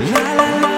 la la la.